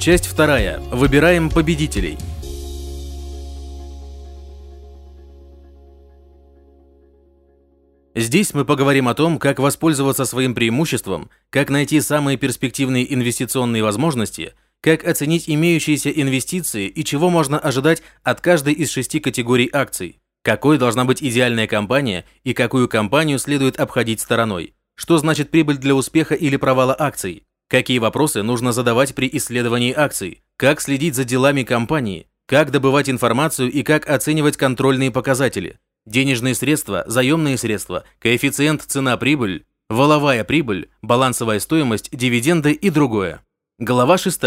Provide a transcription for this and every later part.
Часть вторая. Выбираем победителей. Здесь мы поговорим о том, как воспользоваться своим преимуществом, как найти самые перспективные инвестиционные возможности, как оценить имеющиеся инвестиции и чего можно ожидать от каждой из шести категорий акций, какой должна быть идеальная компания и какую компанию следует обходить стороной, что значит прибыль для успеха или провала акций, какие вопросы нужно задавать при исследовании акций, как следить за делами компании, как добывать информацию и как оценивать контрольные показатели – денежные средства, заемные средства, коэффициент цена-прибыль, валовая прибыль, балансовая стоимость, дивиденды и другое. Глава 6.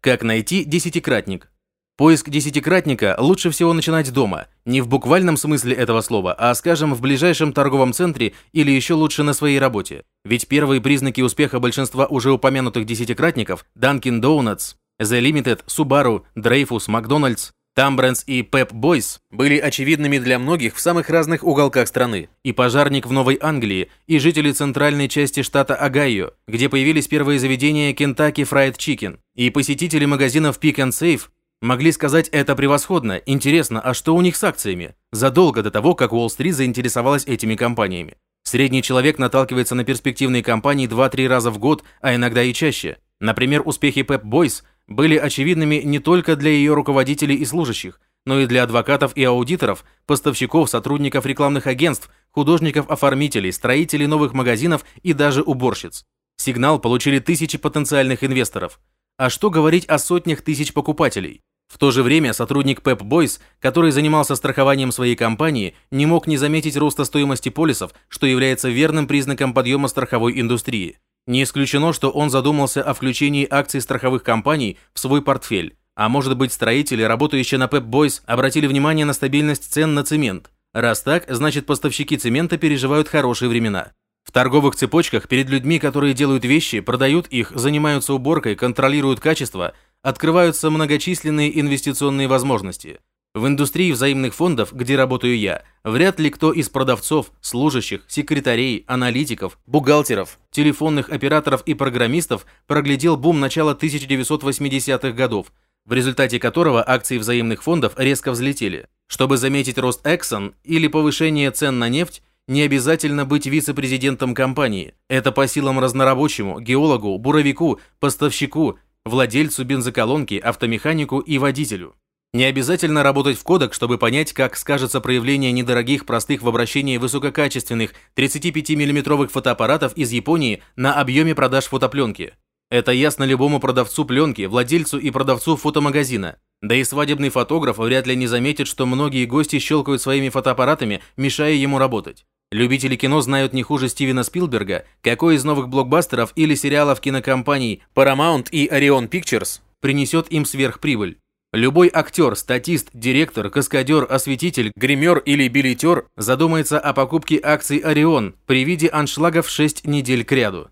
Как найти десятикратник. Поиск десятикратника лучше всего начинать дома, не в буквальном смысле этого слова, а, скажем, в ближайшем торговом центре или еще лучше на своей работе. Ведь первые признаки успеха большинства уже упомянутых десятикратников – Dunkin' Donuts, The Limited, Subaru, Dreyfus, McDonald's Тамбренс и Пеп Бойс были очевидными для многих в самых разных уголках страны. И пожарник в Новой Англии, и жители центральной части штата Огайо, где появились первые заведения Kentucky Fried Chicken, и посетители магазинов Pick and Save могли сказать это превосходно, интересно, а что у них с акциями? Задолго до того, как Уолл-стрит заинтересовалась этими компаниями. Средний человек наталкивается на перспективные компании 2-3 раза в год, а иногда и чаще. Например, успехи Pep Boys – были очевидными не только для ее руководителей и служащих, но и для адвокатов и аудиторов, поставщиков, сотрудников рекламных агентств, художников-оформителей, строителей новых магазинов и даже уборщиц. Сигнал получили тысячи потенциальных инвесторов. А что говорить о сотнях тысяч покупателей? В то же время сотрудник Pep Boys, который занимался страхованием своей компании, не мог не заметить роста стоимости полисов, что является верным признаком подъема страховой индустрии. Не исключено, что он задумался о включении акций страховых компаний в свой портфель. А может быть, строители, работающие на Pep Boys, обратили внимание на стабильность цен на цемент. Раз так, значит поставщики цемента переживают хорошие времена. В торговых цепочках перед людьми, которые делают вещи, продают их, занимаются уборкой, контролируют качество, открываются многочисленные инвестиционные возможности. В индустрии взаимных фондов, где работаю я, вряд ли кто из продавцов, служащих, секретарей, аналитиков, бухгалтеров, телефонных операторов и программистов проглядел бум начала 1980-х годов, в результате которого акции взаимных фондов резко взлетели. Чтобы заметить рост Exxon или повышение цен на нефть, не обязательно быть вице-президентом компании. Это по силам разнорабочему, геологу, буровику, поставщику, владельцу бензоколонки, автомеханику и водителю. Не обязательно работать в кодек, чтобы понять, как скажется проявление недорогих, простых в обращении высококачественных 35 миллиметровых фотоаппаратов из Японии на объеме продаж фотопленки. Это ясно любому продавцу пленки, владельцу и продавцу фотомагазина. Да и свадебный фотограф вряд ли не заметит, что многие гости щелкают своими фотоаппаратами, мешая ему работать. Любители кино знают не хуже Стивена Спилберга, какой из новых блокбастеров или сериалов кинокомпаний Paramount и Orion Pictures принесет им сверхприбыль. Любой актер, статист, директор, каскадер, осветитель, гример или билетер задумается о покупке акций «Орион» при виде аншлагов 6 недель кряду.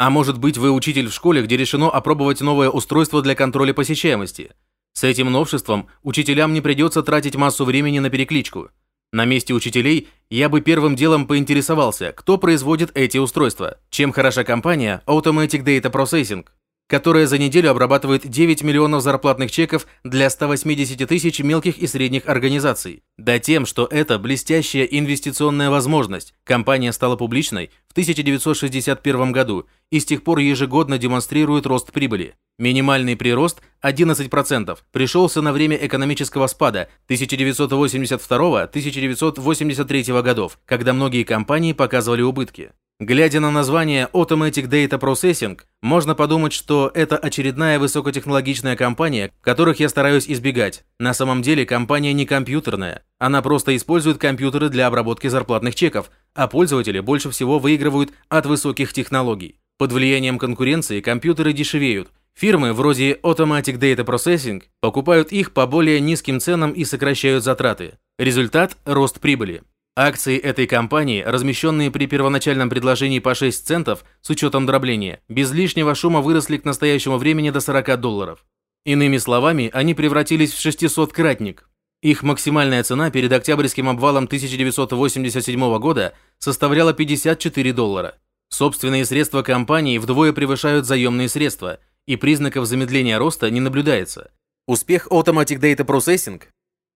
А может быть вы учитель в школе, где решено опробовать новое устройство для контроля посещаемости. С этим новшеством учителям не придется тратить массу времени на перекличку. На месте учителей я бы первым делом поинтересовался, кто производит эти устройства, чем хороша компания Automatic Data Processing, которая за неделю обрабатывает 9 миллионов зарплатных чеков для 180 тысяч мелких и средних организаций. Да тем, что это блестящая инвестиционная возможность. Компания стала публичной в 1961 году и с тех пор ежегодно демонстрирует рост прибыли. Минимальный прирост 11% пришелся на время экономического спада 1982-1983 годов, когда многие компании показывали убытки. Глядя на название Automatic Data Processing, можно подумать, что это очередная высокотехнологичная компания, которых я стараюсь избегать. На самом деле компания не компьютерная. Она просто использует компьютеры для обработки зарплатных чеков, а пользователи больше всего выигрывают от высоких технологий. Под влиянием конкуренции компьютеры дешевеют. Фирмы вроде Automatic Data Processing покупают их по более низким ценам и сокращают затраты. Результат – рост прибыли. Акции этой компании, размещенные при первоначальном предложении по 6 центов с учетом дробления, без лишнего шума выросли к настоящему времени до 40 долларов. Иными словами, они превратились в 600-кратник. Их максимальная цена перед октябрьским обвалом 1987 года составляла 54 доллара. Собственные средства компании вдвое превышают заемные средства, и признаков замедления роста не наблюдается. Успех Automatic Data Processing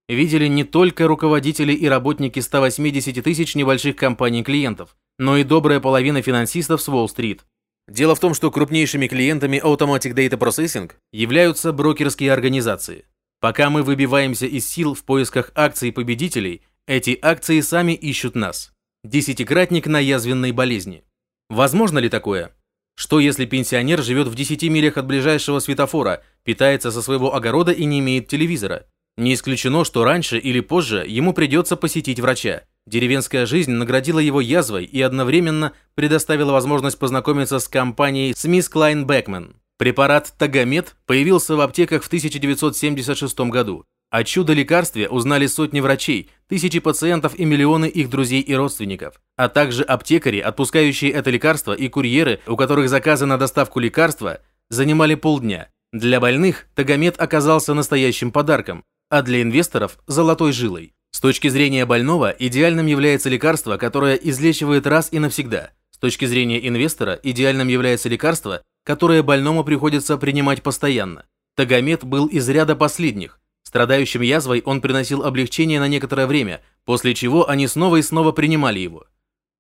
видели не только руководители и работники 180 тысяч небольших компаний-клиентов, но и добрая половина финансистов с Уолл-стрит. Дело в том, что крупнейшими клиентами Automatic Data Processing являются брокерские организации. Пока мы выбиваемся из сил в поисках акций победителей, эти акции сами ищут нас. Десятикратник на язвенной болезни. Возможно ли такое? Что если пенсионер живет в 10 милях от ближайшего светофора, питается со своего огорода и не имеет телевизора? Не исключено, что раньше или позже ему придется посетить врача. Деревенская жизнь наградила его язвой и одновременно предоставила возможность познакомиться с компанией Смис Клайн Бекмен. Препарат Тагомет появился в аптеках в 1976 году. О чудо-лекарстве узнали сотни врачей, тысячи пациентов и миллионы их друзей и родственников, а также аптекари, отпускающие это лекарство, и курьеры, у которых заказы на доставку лекарства занимали полдня. Для больных Тагомет оказался настоящим подарком, а для инвесторов – золотой жилой. С точки зрения больного, идеальным является лекарство, которое излечивает раз и навсегда. С точки зрения инвестора, идеальным является лекарство, которое больному приходится принимать постоянно. Тагомет был из ряда последних, Страдающим язвой он приносил облегчение на некоторое время, после чего они снова и снова принимали его.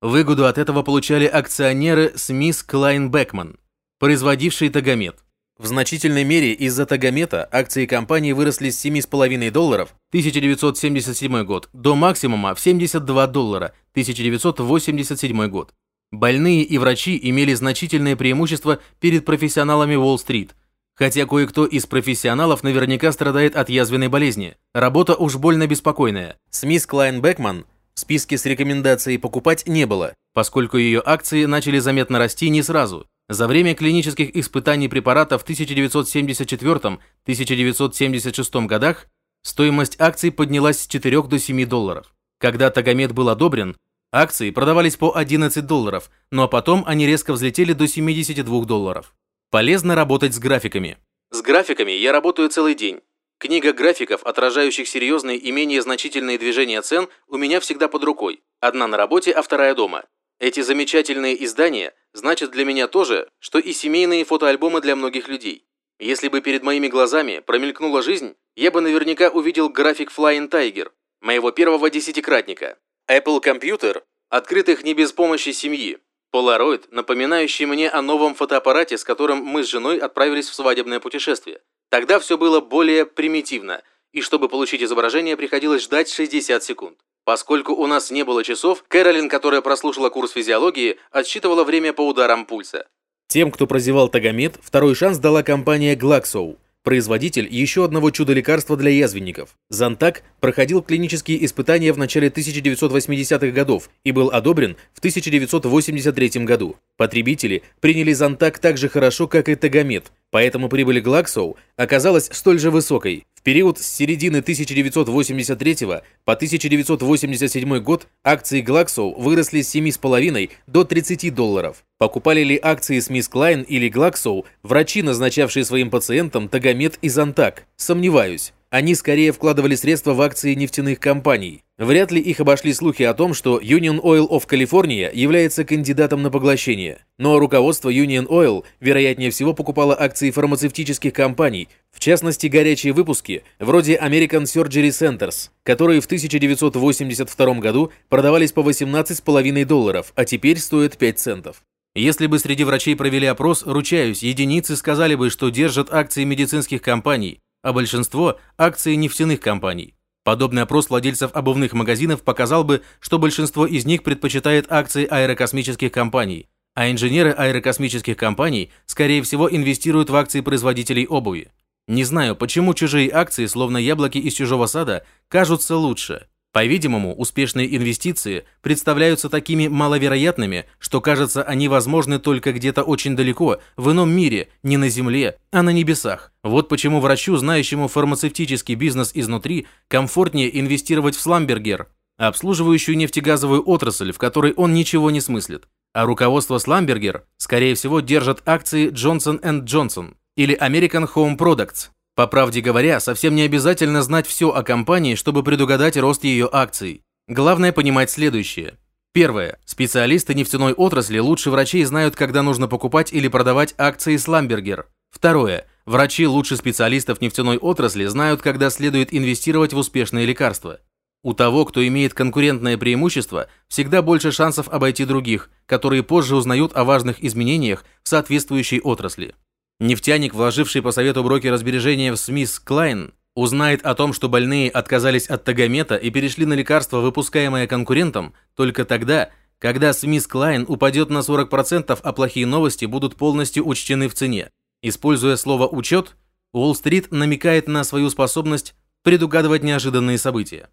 Выгоду от этого получали акционеры Смис Клайн Бекман, производившие Тагомет. В значительной мере из-за Тагомета акции компании выросли с 7,5 долларов 1977 год до максимума в 72 доллара 1987 год. Больные и врачи имели значительное преимущество перед профессионалами Уолл-стрит – Хотя кое-кто из профессионалов наверняка страдает от язвенной болезни. Работа уж больно беспокойная. Смис Клайн Бекман в списке с рекомендацией покупать не было, поскольку ее акции начали заметно расти не сразу. За время клинических испытаний препарата в 1974-1976 годах стоимость акций поднялась с 4 до 7 долларов. Когда Тагомед был одобрен, акции продавались по 11 долларов, но потом они резко взлетели до 72 долларов. Полезно работать с графиками. С графиками я работаю целый день. Книга графиков, отражающих серьезные и менее значительные движения цен, у меня всегда под рукой. Одна на работе, а вторая дома. Эти замечательные издания значат для меня то же, что и семейные фотоальбомы для многих людей. Если бы перед моими глазами промелькнула жизнь, я бы наверняка увидел график Flying Tiger, моего первого десятикратника. Apple Computer, открытых не без помощи семьи, Полароид, напоминающий мне о новом фотоаппарате, с которым мы с женой отправились в свадебное путешествие. Тогда все было более примитивно, и чтобы получить изображение, приходилось ждать 60 секунд. Поскольку у нас не было часов, Кэролин, которая прослушала курс физиологии, отсчитывала время по ударам пульса. Тем, кто прозевал Тагомед, второй шанс дала компания Glaxo производитель еще одного чудо-лекарства для язвенников. Зантак проходил клинические испытания в начале 1980-х годов и был одобрен в 1983 году. Потребители приняли Зантак так же хорошо, как и Тагомед, поэтому прибыль Глаксоу оказалась столь же высокой. Период с середины 1983 по 1987 год акции Glaxo выросли с 7,5 до 30 долларов. Покупали ли акции Смис Клайн или Glaxo врачи, назначавшие своим пациентам Тагомед и Зантак? Сомневаюсь. Они скорее вкладывали средства в акции нефтяных компаний. Вряд ли их обошли слухи о том, что Union Oil of California является кандидатом на поглощение. Но руководство Union Oil, вероятнее всего, покупало акции фармацевтических компаний, в частности, горячие выпуски, вроде American Surgery Centers, которые в 1982 году продавались по 18,5 долларов, а теперь стоят 5 центов. Если бы среди врачей провели опрос, ручаюсь, единицы сказали бы, что держат акции медицинских компаний, а большинство – акции нефтяных компаний. Подобный опрос владельцев обувных магазинов показал бы, что большинство из них предпочитает акции аэрокосмических компаний, а инженеры аэрокосмических компаний, скорее всего, инвестируют в акции производителей обуви. Не знаю, почему чужие акции, словно яблоки из чужого сада, кажутся лучше. По-видимому, успешные инвестиции представляются такими маловероятными, что кажется, они возможны только где-то очень далеко, в ином мире, не на Земле, а на небесах. Вот почему врачу, знающему фармацевтический бизнес изнутри, комфортнее инвестировать в Сламбергер, обслуживающую нефтегазовую отрасль, в которой он ничего не смыслит. А руководство Сламбергер, скорее всего, держит акции Johnson Johnson или American Home Products, по правде говоря, совсем не обязательно знать все о компании, чтобы предугадать рост ее акций. Главное понимать следующее. Первое. Специалисты нефтяной отрасли лучше врачей знают, когда нужно покупать или продавать акции Сламбергер. Второе. Врачи лучше специалистов нефтяной отрасли знают, когда следует инвестировать в успешные лекарства. У того, кто имеет конкурентное преимущество, всегда больше шансов обойти других, которые позже узнают о важных изменениях в соответствующей отрасли. Нефтяник, вложивший по совету брокера сбережения в SmithKline, узнает о том, что больные отказались от тагомета и перешли на лекарство, выпускаемое конкурентом, только тогда, когда SmithKline упадет на 40%, а плохие новости будут полностью учтены в цене. Используя слово «учет», Уолл-стрит намекает на свою способность предугадывать неожиданные события.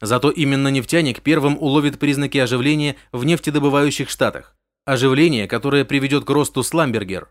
Зато именно нефтяник первым уловит признаки оживления в нефтедобывающих штатах. Оживление, которое приведет к росту Сламбергер.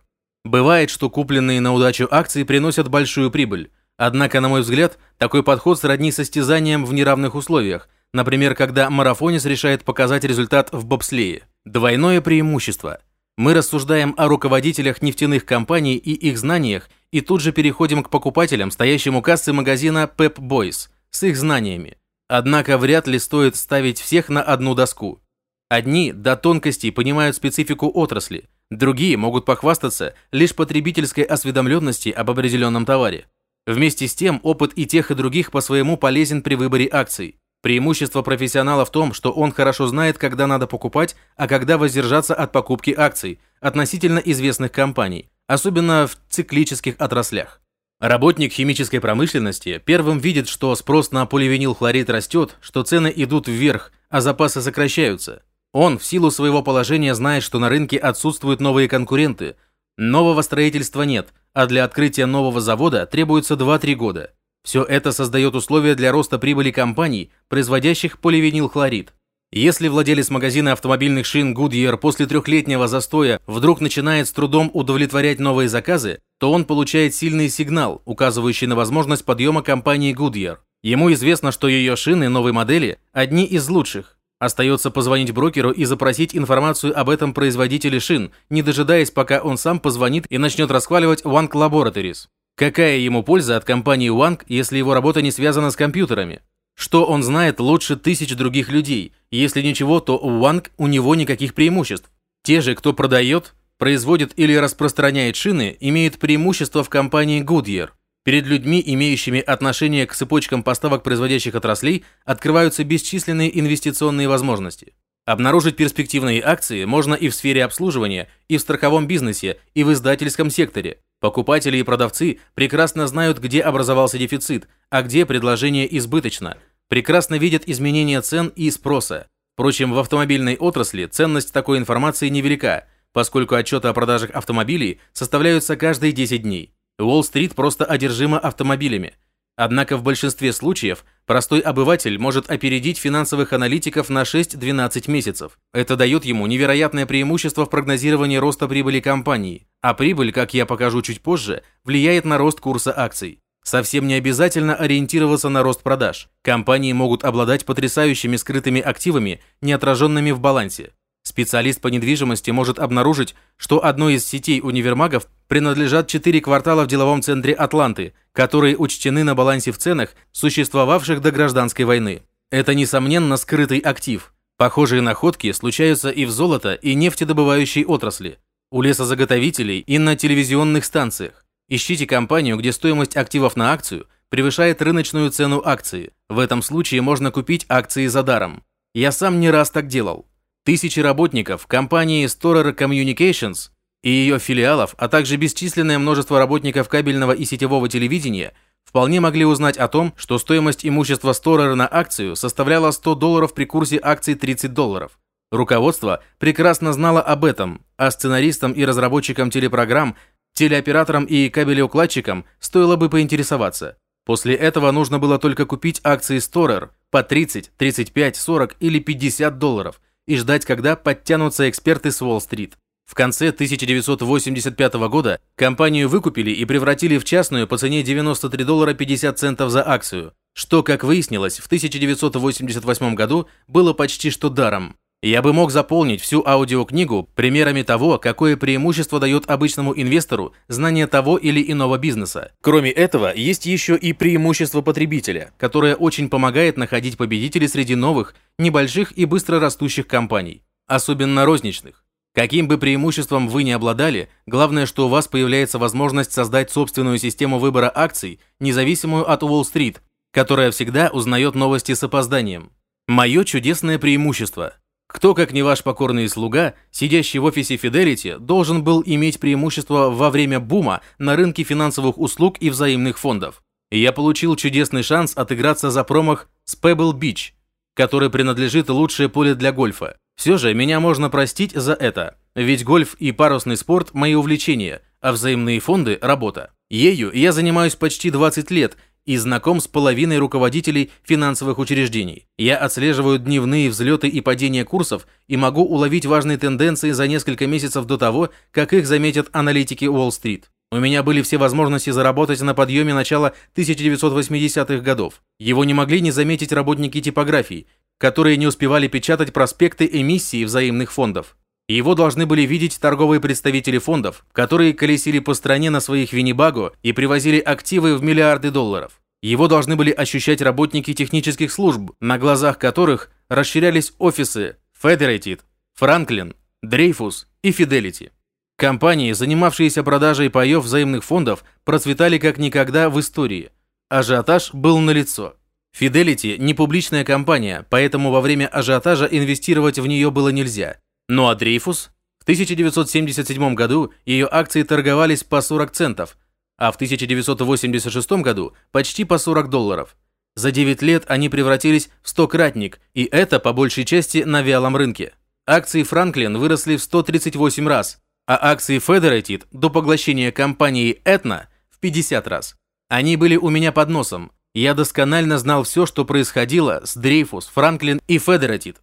Бывает, что купленные на удачу акции приносят большую прибыль. Однако, на мой взгляд, такой подход сродни состязаниям в неравных условиях, например, когда марафонец решает показать результат в бобслее. Двойное преимущество – мы рассуждаем о руководителях нефтяных компаний и их знаниях, и тут же переходим к покупателям, стоящим у кассы магазина Pep Boys, с их знаниями. Однако вряд ли стоит ставить всех на одну доску. Одни до тонкостей понимают специфику отрасли, другие могут похвастаться лишь потребительской осведомленности об определенном товаре. Вместе с тем, опыт и тех, и других по-своему полезен при выборе акций. Преимущество профессионала в том, что он хорошо знает, когда надо покупать, а когда воздержаться от покупки акций относительно известных компаний, особенно в циклических отраслях. Работник химической промышленности первым видит, что спрос на поливинилхлорид растет, что цены идут вверх, а запасы сокращаются. Он в силу своего положения знает, что на рынке отсутствуют новые конкуренты. Нового строительства нет, а для открытия нового завода требуется 2-3 года. Все это создает условия для роста прибыли компаний, производящих поливинилхлорид. Если владелец магазина автомобильных шин Goodyear после трехлетнего застоя вдруг начинает с трудом удовлетворять новые заказы, то он получает сильный сигнал, указывающий на возможность подъема компании Goodyear. Ему известно, что ее шины новой модели – одни из лучших. Остается позвонить брокеру и запросить информацию об этом производителе шин, не дожидаясь, пока он сам позвонит и начнет расхваливать Wank Laboratories. Какая ему польза от компании Wang, если его работа не связана с компьютерами? Что он знает лучше тысяч других людей? Если ничего, то у Wang у него никаких преимуществ. Те же, кто продает, производит или распространяет шины, имеют преимущество в компании Goodyear. Перед людьми, имеющими отношение к цепочкам поставок производящих отраслей, открываются бесчисленные инвестиционные возможности. Обнаружить перспективные акции можно и в сфере обслуживания, и в страховом бизнесе, и в издательском секторе. Покупатели и продавцы прекрасно знают, где образовался дефицит, а где предложение избыточно, прекрасно видят изменения цен и спроса. Впрочем, в автомобильной отрасли ценность такой информации невелика, поскольку отчеты о продажах автомобилей составляются каждые 10 дней. Уолл-стрит просто одержима автомобилями – Однако в большинстве случаев простой обыватель может опередить финансовых аналитиков на 6-12 месяцев. Это дает ему невероятное преимущество в прогнозировании роста прибыли компании, а прибыль, как я покажу чуть позже, влияет на рост курса акций. Совсем не обязательно ориентироваться на рост продаж. Компании могут обладать потрясающими скрытыми активами, не отраженными в балансе. Специалист по недвижимости может обнаружить, что одной из сетей универмагов принадлежат четыре квартала в деловом центре Атланты, которые учтены на балансе в ценах, существовавших до гражданской войны. Это, несомненно, скрытый актив. Похожие находки случаются и в золото, и нефтедобывающей отрасли, у лесозаготовителей и на телевизионных станциях. Ищите компанию, где стоимость активов на акцию превышает рыночную цену акции. В этом случае можно купить акции за даром. Я сам не раз так делал. Тысячи работников компании Storer Communications и ее филиалов, а также бесчисленное множество работников кабельного и сетевого телевидения вполне могли узнать о том, что стоимость имущества Storer на акцию составляла 100 долларов при курсе акций 30 долларов. Руководство прекрасно знало об этом, а сценаристам и разработчикам телепрограмм, телеоператорам и кабелеукладчикам стоило бы поинтересоваться. После этого нужно было только купить акции Storer по 30, 35, 40 или 50 долларов – и ждать, когда подтянутся эксперты с Уолл-стрит. В конце 1985 года компанию выкупили и превратили в частную по цене 93 доллара 50 центов за акцию, что, как выяснилось, в 1988 году было почти что даром. Я бы мог заполнить всю аудиокнигу примерами того, какое преимущество дает обычному инвестору знание того или иного бизнеса. Кроме этого, есть еще и преимущество потребителя, которое очень помогает находить победителей среди новых, небольших и быстро растущих компаний, особенно розничных. Каким бы преимуществом вы ни обладали, главное, что у вас появляется возможность создать собственную систему выбора акций, независимую от Уолл-стрит, которая всегда узнает новости с опозданием. Мое чудесное преимущество. Кто, как не ваш покорный слуга, сидящий в офисе Fidelity, должен был иметь преимущество во время бума на рынке финансовых услуг и взаимных фондов. И я получил чудесный шанс отыграться за промах с Pebble Beach, который принадлежит лучшее поле для гольфа. Все же меня можно простить за это, ведь гольф и парусный спорт – мои увлечения, а взаимные фонды – работа. Ею я занимаюсь почти 20 лет и знаком с половиной руководителей финансовых учреждений. Я отслеживаю дневные взлеты и падения курсов и могу уловить важные тенденции за несколько месяцев до того, как их заметят аналитики Уолл-стрит. У меня были все возможности заработать на подъеме начала 1980-х годов. Его не могли не заметить работники типографий, которые не успевали печатать проспекты эмиссии взаимных фондов. Его должны были видеть торговые представители фондов, которые колесили по стране на своих Виннибаго и привозили активы в миллиарды долларов. Его должны были ощущать работники технических служб, на глазах которых расширялись офисы Federated, Franklin, Dreyfus и Fidelity. Компании, занимавшиеся продажей паев взаимных фондов, процветали как никогда в истории. Ажиотаж был налицо. Fidelity не публичная компания, поэтому во время ажиотажа инвестировать в нее было нельзя. Ну а Дрейфус? В 1977 году ее акции торговались по 40 центов, а в 1986 году почти по 40 долларов. За 9 лет они превратились в стократник, и это по большей части на вялом рынке. Акции Франклин выросли в 138 раз, а акции Federated до поглощения компании Aetna в 50 раз. Они были у меня под носом, я досконально знал все, что происходило с Дрейфус, Франклин и Федератит.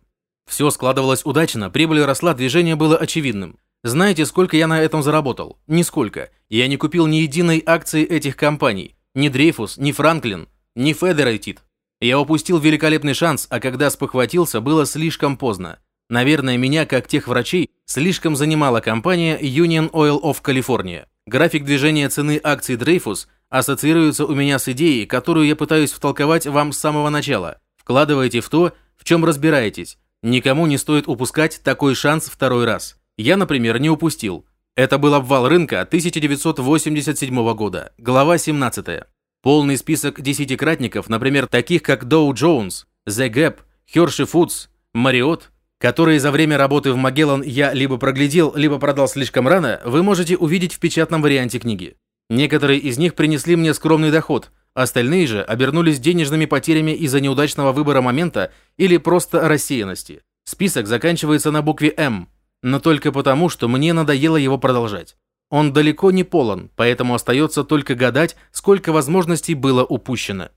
Все складывалось удачно, прибыль росла, движение было очевидным. Знаете, сколько я на этом заработал? Нисколько. Я не купил ни единой акции этих компаний. Ни Дрейфус, ни Франклин, ни Федератит. Я упустил великолепный шанс, а когда спохватился, было слишком поздно. Наверное, меня, как тех врачей, слишком занимала компания Union Oil of California. График движения цены акций Дрейфус ассоциируется у меня с идеей, которую я пытаюсь втолковать вам с самого начала. Вкладывайте в то, в чем разбираетесь. Никому не стоит упускать такой шанс второй раз. Я, например, не упустил. Это был обвал рынка 1987 года, глава 17. Полный список десятикратников, например, таких как Dow Jones, The Gap, Hershey Foods, Marriott, которые за время работы в Magellan я либо проглядел, либо продал слишком рано, вы можете увидеть в печатном варианте книги. Некоторые из них принесли мне скромный доход, остальные же обернулись денежными потерями из-за неудачного выбора момента или просто рассеянности. Список заканчивается на букве «М», но только потому, что мне надоело его продолжать. Он далеко не полон, поэтому остается только гадать, сколько возможностей было упущено.